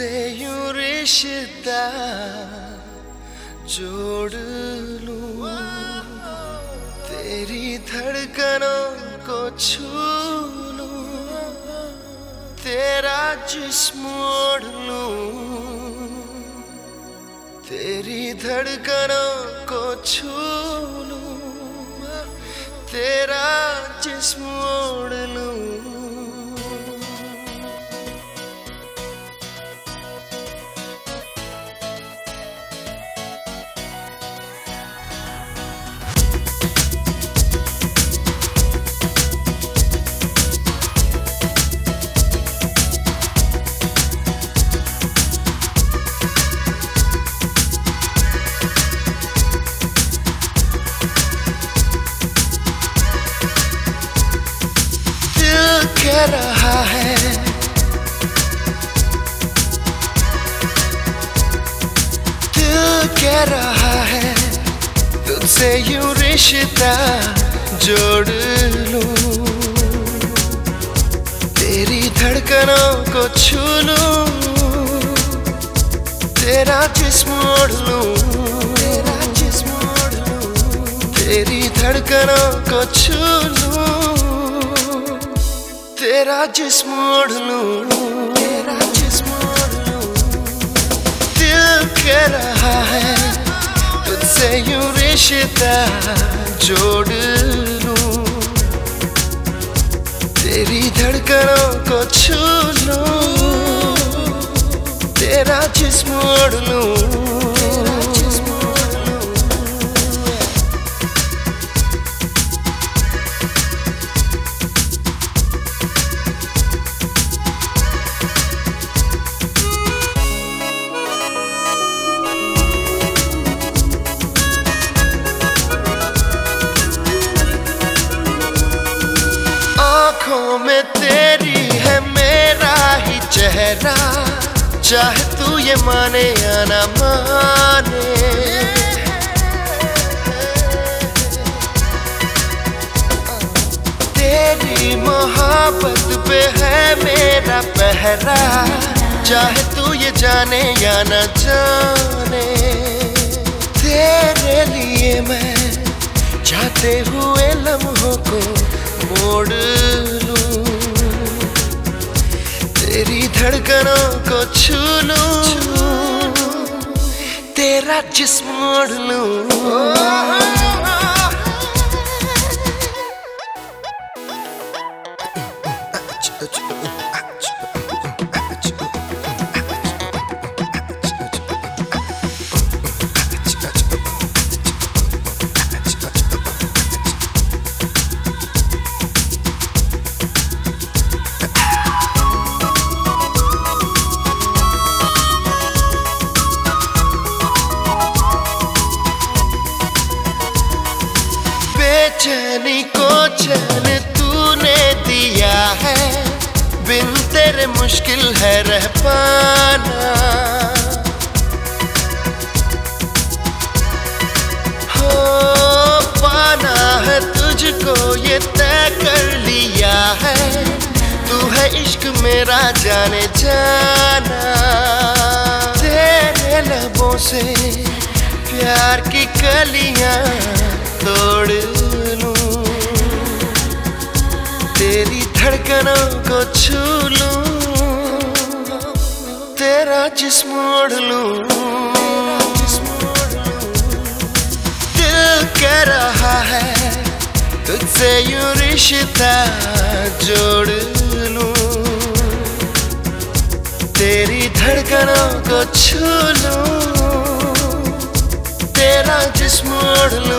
रिश्ता जोड़ लूँ। तेरी धड़कनों को छू लूँ। तेरा जिस्म ओढ़ लूँ। तेरी धड़कनों को छू लूँ। तेरा जिस्म रहा है। दिल कह रहा है, तुझसे यूँ रिश्ता जोड़ लूँ। तेरी धड़कनों को छू लूँ। तेरा जिस्म ओढ़ लूँ। तेरा जिस्म ओढ़ लूँ। तेरी धड़कनों को छू लूँ। तेरा जिस्म ओढ़ लूँ। तेरा जिस्म ओढ़ लूँ। दिल कह रहा है, तुझसे यूँ रिश्ता जोड़ लूँ। तेरी धड़कनों को छू लूँ। तेरा जिस्म ओढ़ लूँ। आँखों में तेरी है मेरा ही चेहरा। चाहे तू ये माने या ना माने। तेरी मोहब्बत पे है मेरा पहरा। चाहे तू ये जाने या न जाने। तेरे लिए मैं जाते हुए लम्हों को मोड़ लूँ तेरी धड़कनों को छू लूँ तेरा जिस्म मोड़ लूँ बेचैनी को चैन तूने दिया है। बिन तेरे मुश्किल है रह पाना। हो, पाना है तुझको ये तय कर लिया है। तू है इश्क मेरा जाने जाना। तेरे लबों से प्यार की कलियाँ जिस्म ओढ़ लूँ दिल कह रहा है, तुझसे यूँ रिश्ता जोड़ लूँ। तेरी धड़कनों को छू लूँ। तेरा जिस्म ओढ़ लूँ